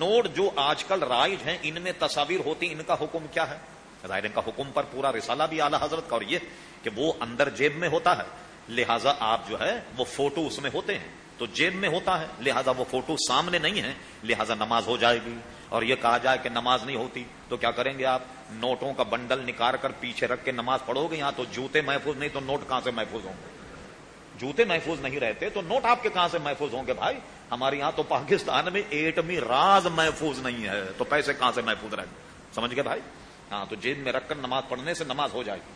Note جو آج کل رائج ہیں، ان میں تصاویر ہوتی، ان کا حکم کیا ہے؟ ظاہر ان کا حکم پر پورا رسالہ بھی اعلی حضرت کا، اور یہ کہ وہ اندر جیب میں ہوتا ہے۔ لہذا آپ جو ہے، وہ فوٹو اس میں ہوتے ہیں۔ تو جیب میں ہوتا ہے، لہذا وہ فوٹو سامنے نہیں ہے لہذا نماز ہو جائے گی۔ اور یہ کہا جائے کہ نماز نہیں ہوتی۔ تو کیا کریں گے آپ؟ نوٹوں کا بنڈل نکال کر پیچھے رکھ کے نماز پڑھو گے۔ یہاں تو جوتے محفوظ نہیں، تو نوٹ کہاں سے محفوظ ہوں گے؟ جوتے محفوظ نہیں رہتے تو نوٹ آپ کے کہاں سے محفوظ ہوں گے بھائی؟ ہمارے یہاں تو پاکستان میں ایٹمی راز محفوظ نہیں ہے، تو پیسے کہاں سے محفوظ رہیں سمجھ گئے بھائی؟ ہاں تو جیب میں رکھ کر نماز پڑھنے سے نماز ہو جائے گی۔